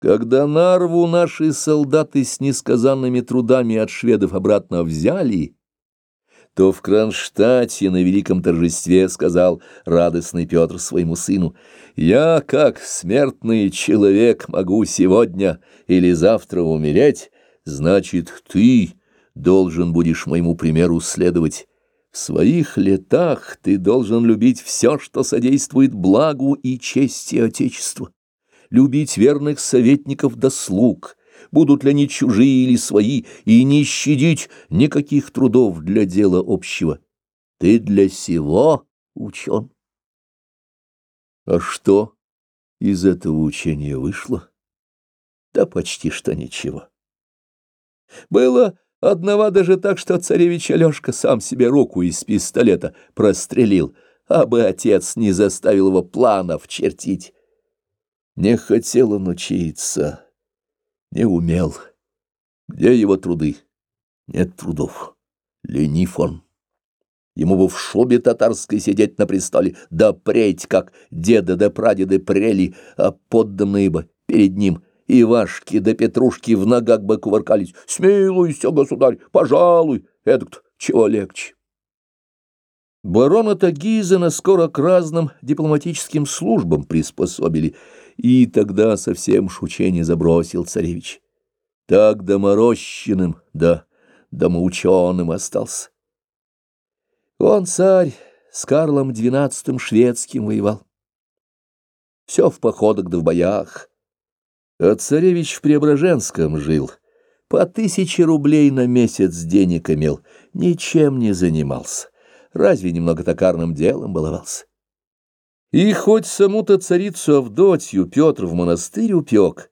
Когда Нарву наши солдаты с несказанными трудами от шведов обратно взяли, то в Кронштадте на великом торжестве сказал радостный Петр своему сыну, «Я, как смертный человек, могу сегодня или завтра умереть, значит, ты должен будешь моему примеру следовать». В своих летах ты должен любить все, что содействует благу и чести Отечества, любить верных советников до слуг, будут ли они чужие или свои, и не щадить никаких трудов для дела общего. Ты для сего учен. А что из этого учения вышло? Да почти что ничего. Было одного даже так, что царевич Алешка сам себе руку из пистолета прострелил, а бы отец не заставил его планов чертить. Не хотел он учиться не умел. Где его труды? Нет трудов. Ленив он. Ему бы в шубе татарской сидеть на престоле, да преть, как деда да прадеды прели, а подданные бы перед ним Ивашки да Петрушки в ногах бы кувыркались. «Смилуйся, государь, пожалуй, эдак чего легче». Барона Тагизена скоро к разным дипломатическим службам приспособили — и тогда совсем шучение забросил царевич. Так доморощенным, да домоученым остался. Он, царь, с Карлом двенадцатым шведским воевал. Все в походах да в боях. А царевич в Преображенском жил. По тысяче рублей на месяц денег имел, ничем не занимался. Разве немного токарным делом баловался? И хоть саму-то царицу Авдотью Петр в монастырь упек,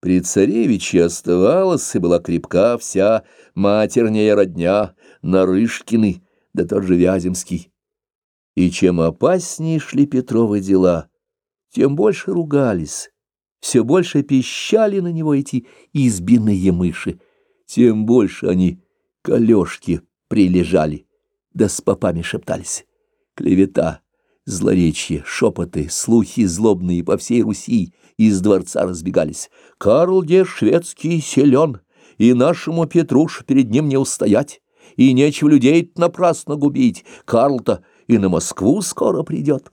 при царевиче оставалась и была крепка вся матерняя родня, Нарышкины, да тот же Вяземский. И чем опаснее шли Петровы дела, тем больше ругались, все больше пищали на него эти избиные мыши, тем больше они к Алешке прилежали, да с попами шептались. Клевета! Злоречье, шепоты, слухи злобные по всей Руси из дворца разбегались. Карл де шведский силен, и нашему Петруш перед ним не устоять, и нечего людей напрасно губить. Карл-то и на Москву скоро придет.